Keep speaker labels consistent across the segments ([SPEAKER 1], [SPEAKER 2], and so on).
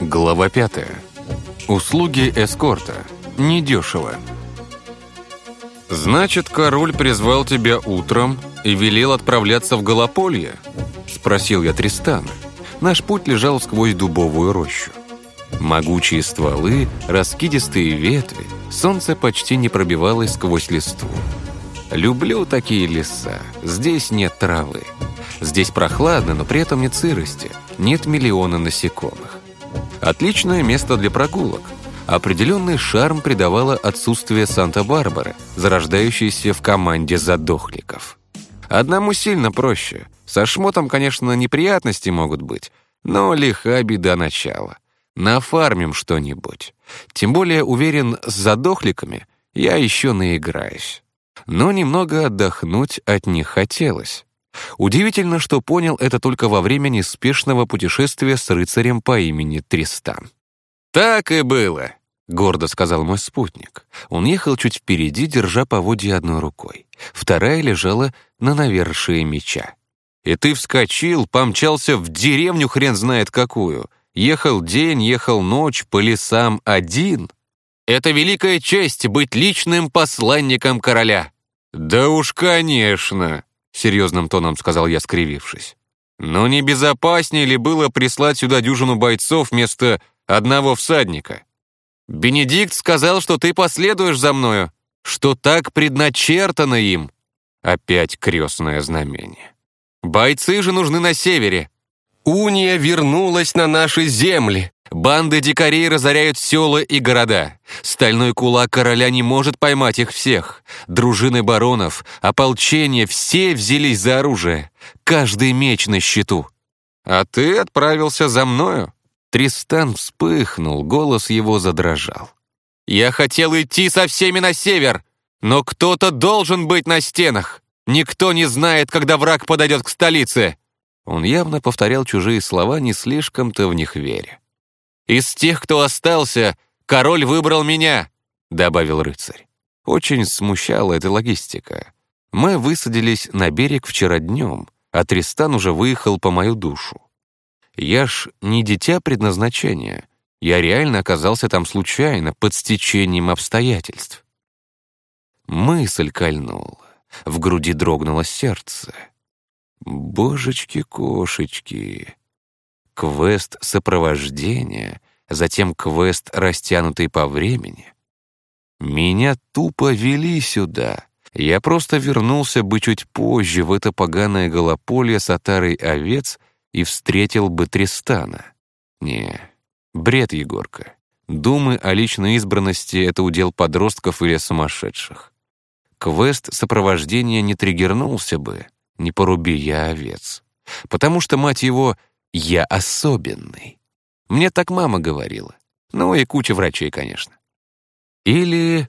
[SPEAKER 1] Глава 5. Услуги эскорта. Недешево. «Значит, король призвал тебя утром и велел отправляться в Голополье?» — спросил я Тристана. Наш путь лежал сквозь дубовую рощу. Могучие стволы, раскидистые ветви, солнце почти не пробивалось сквозь листву. Люблю такие леса, здесь нет травы. Здесь прохладно, но при этом нет сырости, нет миллиона насекомых. Отличное место для прогулок. Определенный шарм придавало отсутствие Санта-Барбары, зарождающейся в команде задохликов. Одному сильно проще. Со шмотом, конечно, неприятности могут быть, но лиха беда начала. Нафармим что-нибудь. Тем более, уверен, с задохликами я еще наиграюсь. Но немного отдохнуть от них хотелось. Удивительно, что понял это только во время неспешного путешествия с рыцарем по имени Тристан. «Так и было», — гордо сказал мой спутник. Он ехал чуть впереди, держа поводья одной рукой. Вторая лежала на навершие меча. «И ты вскочил, помчался в деревню хрен знает какую. Ехал день, ехал ночь, по лесам один. Это великая честь быть личным посланником короля». «Да уж, конечно», серьезным тоном сказал я, скривившись. «Но не безопаснее ли было прислать сюда дюжину бойцов вместо одного всадника? Бенедикт сказал, что ты последуешь за мною, что так предначертано им». Опять крестное знамение. «Бойцы же нужны на севере. Уния вернулась на наши земли. Банды дикарей разоряют села и города. Стальной кулак короля не может поймать их всех. Дружины баронов, ополчение, все взялись за оружие. Каждый меч на счету. А ты отправился за мною? Тристан вспыхнул, голос его задрожал. «Я хотел идти со всеми на север, но кто-то должен быть на стенах. Никто не знает, когда враг подойдет к столице». Он явно повторял чужие слова, не слишком-то в них веря. «Из тех, кто остался, король выбрал меня», — добавил рыцарь. Очень смущала эта логистика. Мы высадились на берег вчера днем, а Тристан уже выехал по мою душу. Я ж не дитя предназначения. Я реально оказался там случайно, под стечением обстоятельств. Мысль кольнула. В груди дрогнуло сердце. Божечки-кошечки. Квест сопровождения, затем квест, растянутый по времени. Меня тупо вели сюда. Я просто вернулся бы чуть позже в это поганое голополье с отарой овец и встретил бы Тристана. Не, бред, Егорка. Думы о личной избранности — это удел подростков или сумасшедших. Квест сопровождения не триггернулся бы, не поруби я овец. Потому что, мать его, я особенный. Мне так мама говорила. Ну и куча врачей, конечно. Или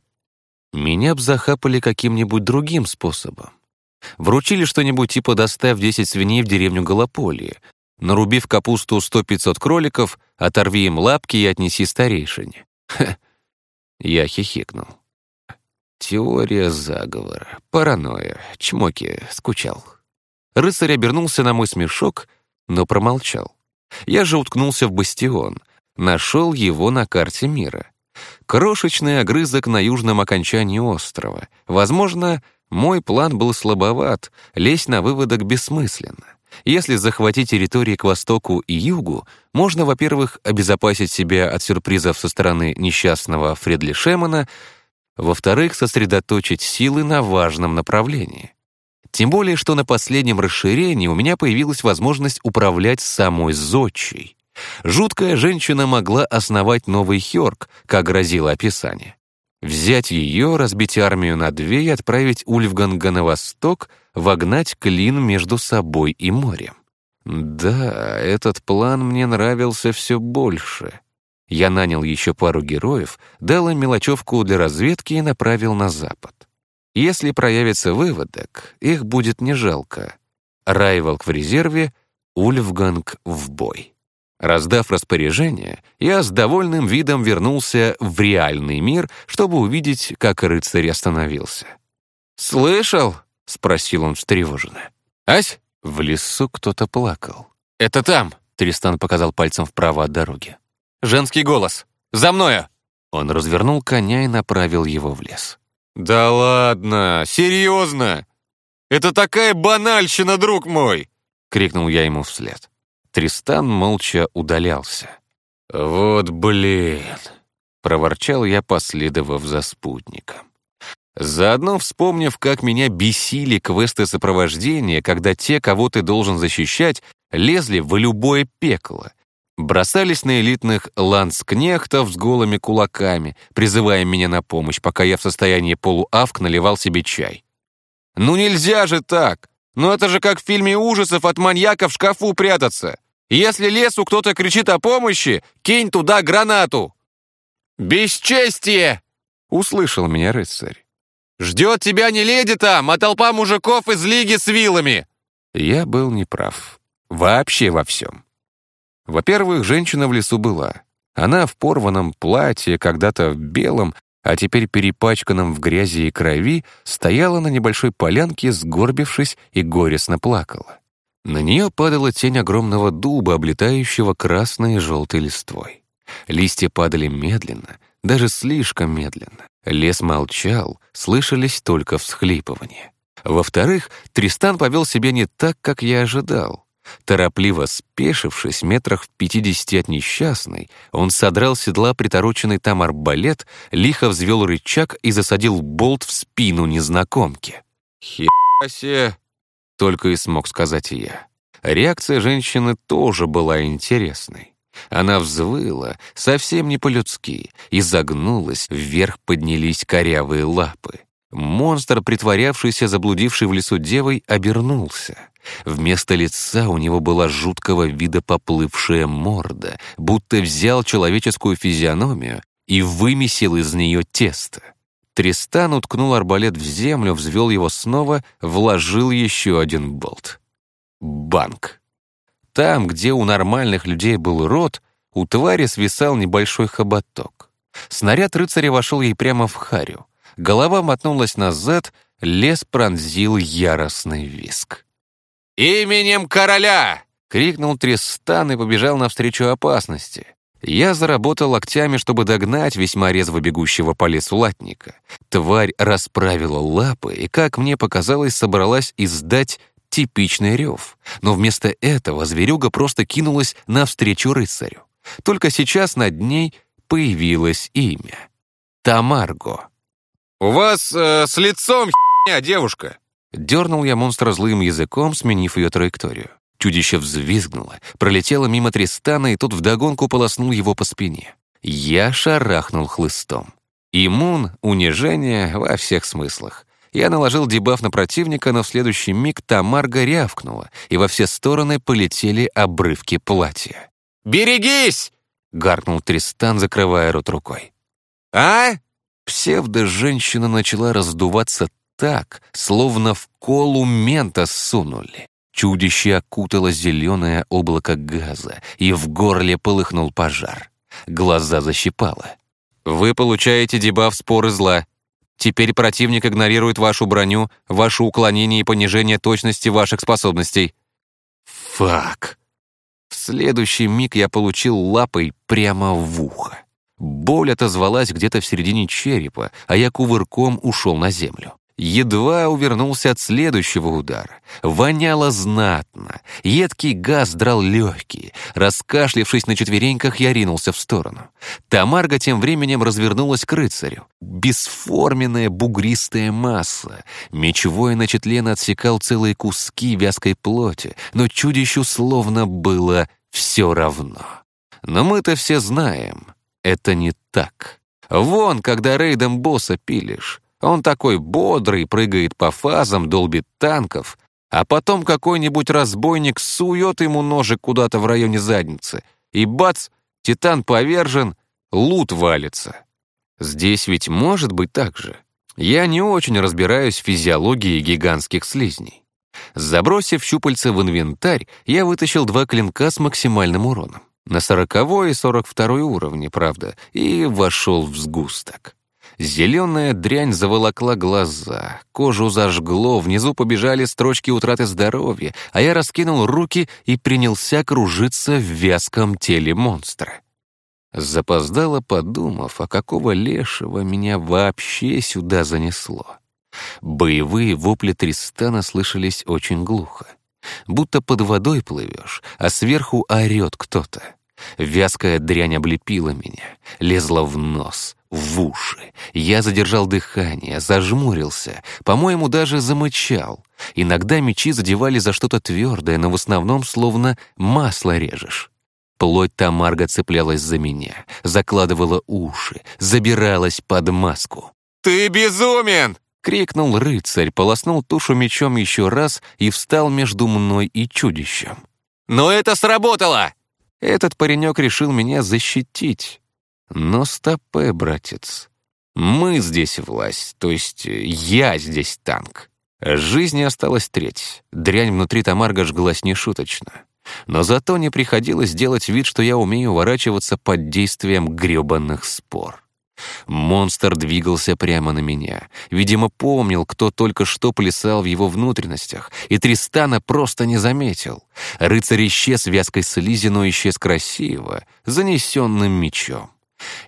[SPEAKER 1] меня б захапали каким-нибудь другим способом. Вручили что-нибудь типа «доставь 10 свиней в деревню Голополье», нарубив капусту 100-500 кроликов, оторви им лапки и отнеси старейшине. Ха. Я хихикнул. Теория заговора, паранойя, чмоки, скучал. Рыцарь обернулся на мой смешок но промолчал. Я же уткнулся в бастион, нашел его на карте мира. Крошечный огрызок на южном окончании острова. Возможно, мой план был слабоват, лезть на выводок бессмысленно. Если захватить территории к востоку и югу, можно, во-первых, обезопасить себя от сюрпризов со стороны несчастного Фредли Шемана, во-вторых, сосредоточить силы на важном направлении. Тем более, что на последнем расширении у меня появилась возможность управлять самой Зодчей. Жуткая женщина могла основать новый Хёрк, как грозило описание. Взять ее, разбить армию на две и отправить Ульфганга на восток, вогнать клин между собой и морем. Да, этот план мне нравился все больше. Я нанял еще пару героев, дал им мелочевку для разведки и направил на запад. Если проявится выводок, их будет не жалко. Райволк в резерве, Ульфганг в бой. Раздав распоряжение, я с довольным видом вернулся в реальный мир, чтобы увидеть, как рыцарь остановился. «Слышал?» — спросил он встревоженно. «Ась?» В лесу кто-то плакал. «Это там!» — Тристан показал пальцем вправо от дороги. Женский голос. За мною!» Он развернул коня и направил его в лес. «Да ладно! Серьезно! Это такая банальщина, друг мой!» — крикнул я ему вслед. Тристан молча удалялся. «Вот блин!» — проворчал я, последовав за спутником. Заодно вспомнив, как меня бесили квесты сопровождения, когда те, кого ты должен защищать, лезли в любое пекло. Бросались на элитных ланскнехтов с голыми кулаками, призывая меня на помощь, пока я в состоянии полуавк наливал себе чай. «Ну нельзя же так! Ну это же как в фильме ужасов от маньяка в шкафу прятаться! Если лесу кто-то кричит о помощи, кинь туда гранату!» «Бесчестие!» — услышал меня рыцарь. Ждет тебя не леди там, а толпа мужиков из лиги с вилами!» Я был неправ. Вообще во всем. Во-первых, женщина в лесу была. Она в порванном платье, когда-то в белом, а теперь перепачканном в грязи и крови, стояла на небольшой полянке, сгорбившись и горестно плакала. На нее падала тень огромного дуба, облетающего красной и желтой листвой. Листья падали медленно, даже слишком медленно. Лес молчал, слышались только всхлипывания. Во-вторых, Тристан повел себя не так, как я ожидал. Торопливо спешившись метрах в пятидесяти от несчастной, он содрал седла притороченный там арбалет, лихо взвел рычаг и засадил болт в спину незнакомки. «Хе***се!» — только и смог сказать я. Реакция женщины тоже была интересной. Она взвыла, совсем не по-людски, и загнулась, вверх поднялись корявые лапы. Монстр, притворявшийся заблудивший в лесу девой, обернулся. Вместо лица у него была жуткого вида поплывшая морда, будто взял человеческую физиономию и вымесил из нее тесто. Тристан уткнул арбалет в землю, взвел его снова, вложил еще один болт. Банк. Там, где у нормальных людей был рот, у твари свисал небольшой хоботок. Снаряд рыцаря вошел ей прямо в харю. Голова мотнулась назад, лес пронзил яростный виск. «Именем короля!» — крикнул Тристан и побежал навстречу опасности. Я заработал локтями, чтобы догнать весьма резво бегущего по лесу латника. Тварь расправила лапы и, как мне показалось, собралась издать Типичный рев. Но вместо этого зверюга просто кинулась навстречу рыцарю. Только сейчас над ней появилось имя. Тамарго. «У вас э, с лицом херня, девушка!» Дернул я монстра злым языком, сменив ее траекторию. Чудище взвизгнуло, пролетело мимо Тристана, и тут вдогонку полоснул его по спине. Я шарахнул хлыстом. Иммун, унижение во всех смыслах. Я наложил дебаф на противника, но в следующий миг Тамарга рявкнула, и во все стороны полетели обрывки платья. «Берегись!» — гаркнул Тристан, закрывая рот рукой. «А?» Псевдо-женщина начала раздуваться так, словно в колу мента сунули. Чудище окутало зеленое облако газа, и в горле полыхнул пожар. Глаза защипало. «Вы получаете дебаф споры зла. Теперь противник игнорирует вашу броню, ваше уклонение и понижение точности ваших способностей. Фак. В следующий миг я получил лапой прямо в ухо. Боль отозвалась где-то в середине черепа, а я кувырком ушел на землю. Едва увернулся от следующего удара. Воняло знатно. Едкий газ драл легкие. Раскашлившись на четвереньках, я ринулся в сторону. Тамарга тем временем развернулась к рыцарю. Бесформенная бугристая масса. Мечевой начетлен отсекал целые куски вязкой плоти, но чудищу словно было все равно. Но мы-то все знаем, это не так. Вон, когда рейдом босса пилишь, он такой бодрый, прыгает по фазам, долбит танков, а потом какой-нибудь разбойник сует ему ножик куда-то в районе задницы, и бац, титан повержен, лут валится. Здесь ведь может быть так же. Я не очень разбираюсь в физиологии гигантских слизней. Забросив щупальца в инвентарь, я вытащил два клинка с максимальным уроном. На сороковой и сорок второй уровне, правда, и вошел в сгусток. Зеленая дрянь заволокла глаза, кожу зажгло, внизу побежали строчки утраты здоровья, а я раскинул руки и принялся кружиться в вязком теле монстра. Запоздало подумав, а какого лешего меня вообще сюда занесло. Боевые вопли Тристана слышались очень глухо. Будто под водой плывешь, а сверху орет кто-то. Вязкая дрянь облепила меня, лезла в нос, в уши. Я задержал дыхание, зажмурился, по-моему, даже замычал. Иногда мечи задевали за что-то твердое, но в основном словно масло режешь. Плоть Тамарга цеплялась за меня, закладывала уши, забиралась под маску.
[SPEAKER 2] «Ты безумен!»
[SPEAKER 1] — крикнул рыцарь, полоснул тушу мечом еще раз и встал между мной и чудищем.
[SPEAKER 2] «Но это сработало!»
[SPEAKER 1] Этот паренек решил меня защитить. Но стопе, братец. Мы здесь власть, то есть я здесь танк. Жизни осталась треть. Дрянь внутри Тамарга жглась нешуточно. Но зато не приходилось делать вид, что я умею уворачиваться под действием грёбаных спор. Монстр двигался прямо на меня. Видимо, помнил, кто только что плясал в его внутренностях, и Тристана просто не заметил. Рыцарь исчез вязкой слизи, но исчез красиво, занесенным мечом.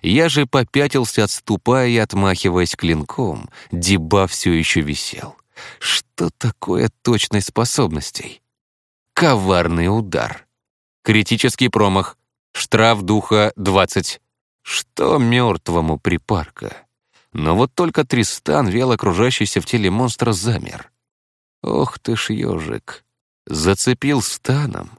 [SPEAKER 1] Я же попятился, отступая и отмахиваясь клинком. Деба все еще висел. Что такое точность способностей? Коварный удар. Критический промах. Штраф духа 20. Что мертвому припарка? Но вот только Тристан, вел окружающийся в теле монстра, замер. Ох ты ж ежик. Зацепил станом.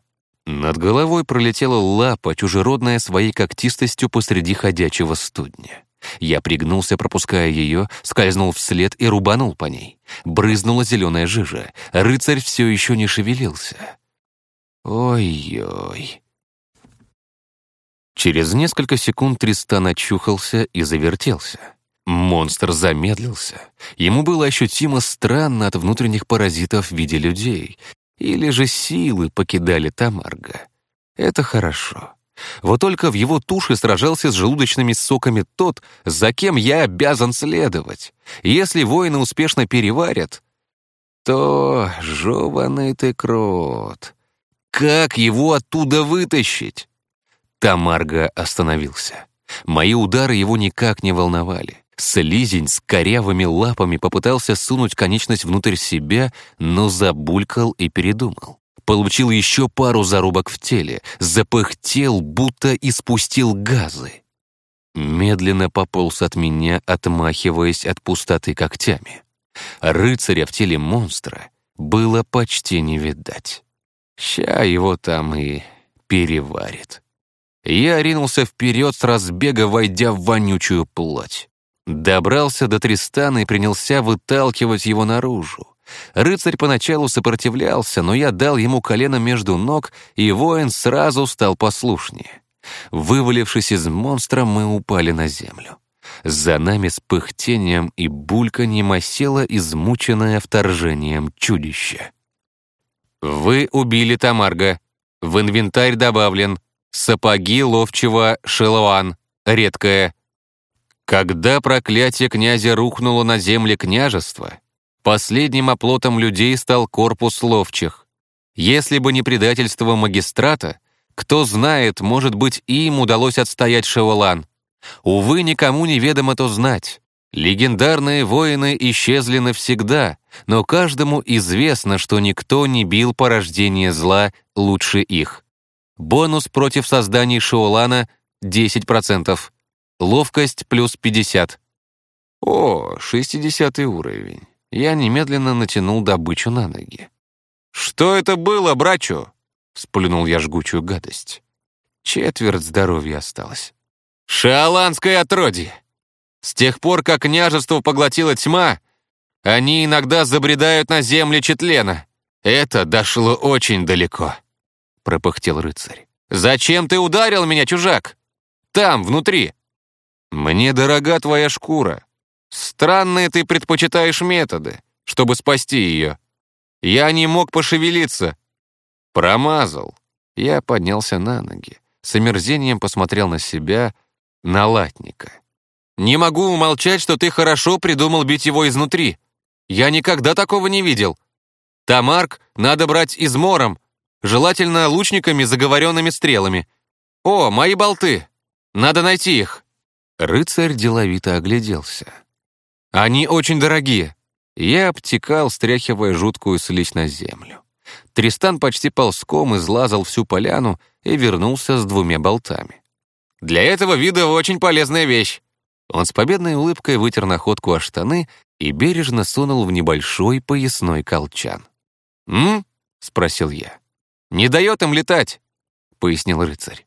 [SPEAKER 1] Над головой пролетела лапа, чужеродная своей когтистостью посреди ходячего студня. Я пригнулся, пропуская ее, скользнул вслед и рубанул по ней. Брызнула зеленая жижа. Рыцарь все еще не шевелился. Ой-ой. Через несколько секунд Тристан очухался и завертелся. Монстр замедлился. Ему было ощутимо странно от внутренних паразитов в виде людей, или же силы покидали Тамарга. Это хорошо. Вот только в его туше сражался с желудочными соками тот, за кем я обязан следовать. Если воины успешно переварят, то жеванный ты крот. Как его оттуда вытащить? Тамарга остановился. Мои удары его никак не волновали. Слизень с корявыми лапами попытался сунуть конечность внутрь себя, но забулькал и передумал. Получил еще пару зарубок в теле, запыхтел, будто испустил газы. Медленно пополз от меня, отмахиваясь от пустоты когтями. Рыцаря в теле монстра было почти не видать. Ща его там и переварит. Я ринулся вперед с разбега, войдя в вонючую плоть. Добрался до Тристана и принялся выталкивать его наружу. Рыцарь поначалу сопротивлялся, но я дал ему колено между ног, и воин сразу стал послушнее. Вывалившись из монстра, мы упали на землю. За нами с пыхтением и бульканьем осело измученное вторжением чудище. «Вы убили Тамарга. В инвентарь добавлен сапоги ловчего Шелуан, редкое. Когда проклятие князя рухнуло на земле княжества, последним оплотом людей стал корпус ловчих. Если бы не предательство магистрата, кто знает, может быть, им удалось отстоять Шевалан. Увы, никому не ведомо то знать. Легендарные воины исчезли навсегда, но каждому известно, что никто не бил порождение зла лучше их. Бонус против созданий Шиолана — 10%. Ловкость плюс 50. О, 60 уровень. Я немедленно натянул добычу на ноги. «Что это было, брачу?» — сплюнул я жгучую гадость. Четверть здоровья осталось. «Шиоланское отродье! С тех пор, как княжество поглотила тьма, они иногда забредают на земли Четлена. Это дошло очень далеко», — пропыхтел рыцарь. «Зачем ты ударил меня, чужак? Там, внутри!» «Мне дорога твоя шкура. Странные ты предпочитаешь методы, чтобы спасти ее. Я не мог пошевелиться. Промазал». Я поднялся на ноги, с омерзением посмотрел на себя, на латника. «Не могу умолчать, что ты хорошо придумал бить его изнутри. Я никогда такого не видел. Тамарк надо брать измором, желательно лучниками заговоренными стрелами. О, мои болты!
[SPEAKER 2] Надо найти их!»
[SPEAKER 1] Рыцарь деловито огляделся. «Они очень дорогие!» Я обтекал, стряхивая жуткую слизь на землю. Тристан почти ползком излазал всю поляну и вернулся с двумя болтами.
[SPEAKER 2] «Для этого вида очень полезная вещь!»
[SPEAKER 1] Он с победной улыбкой вытер находку о штаны и бережно сунул в небольшой поясной колчан.
[SPEAKER 2] «М?»
[SPEAKER 1] — спросил я.
[SPEAKER 2] «Не дает им летать», —
[SPEAKER 1] пояснил рыцарь.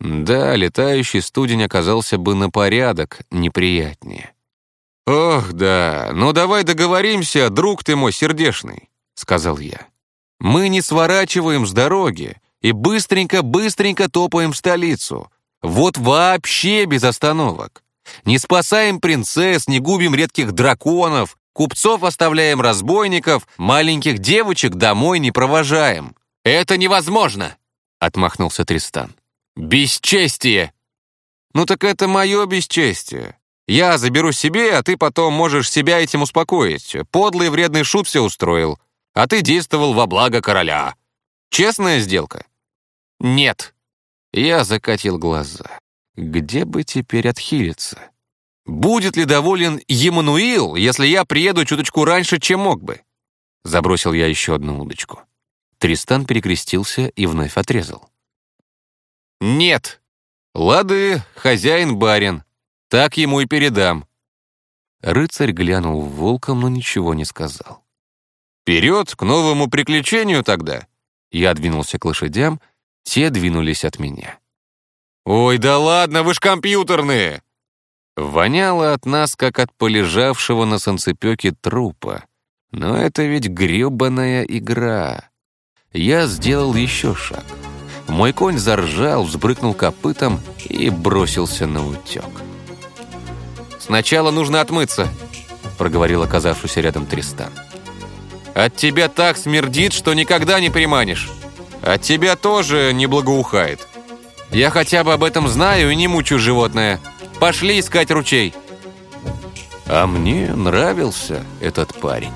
[SPEAKER 1] Да, летающий студень оказался бы на порядок неприятнее.
[SPEAKER 2] «Ох, да, ну давай договоримся, друг ты мой сердешный», — сказал я.
[SPEAKER 1] «Мы не сворачиваем с дороги и быстренько-быстренько топаем в столицу. Вот вообще без остановок. Не спасаем принцесс, не губим редких драконов, купцов оставляем разбойников, маленьких девочек домой не провожаем».
[SPEAKER 2] «Это невозможно!»
[SPEAKER 1] — отмахнулся Тристан.
[SPEAKER 2] «Бесчестие!»
[SPEAKER 1] «Ну так это мое бесчестие. Я заберу себе, а ты потом можешь себя этим успокоить. Подлый вредный шут все устроил, а ты действовал во благо короля. Честная сделка?»
[SPEAKER 2] «Нет».
[SPEAKER 1] Я закатил глаза. Где бы теперь отхилиться? Будет ли доволен Емануил, если я приеду чуточку раньше, чем мог бы? Забросил я еще одну удочку. Тристан перекрестился и вновь отрезал.
[SPEAKER 2] «Нет!»
[SPEAKER 1] «Лады, хозяин-барин. Так ему и передам». Рыцарь глянул в волком, но ничего не сказал. «Вперед, к новому приключению тогда!» Я двинулся к лошадям, те двинулись от меня.
[SPEAKER 2] «Ой, да ладно, вы ж компьютерные!»
[SPEAKER 1] Воняло от нас, как от полежавшего на солнцепёке трупа. Но это ведь грёбаная игра. Я сделал еще шаг. Мой конь заржал, взбрыкнул копытом и бросился на утек.
[SPEAKER 2] «Сначала нужно отмыться», — проговорил оказавшийся рядом Тристан. «От тебя так смердит, что никогда не приманишь. От тебя тоже не благоухает. Я хотя бы об этом знаю и не мучу животное. Пошли искать ручей».
[SPEAKER 1] А мне нравился этот парень.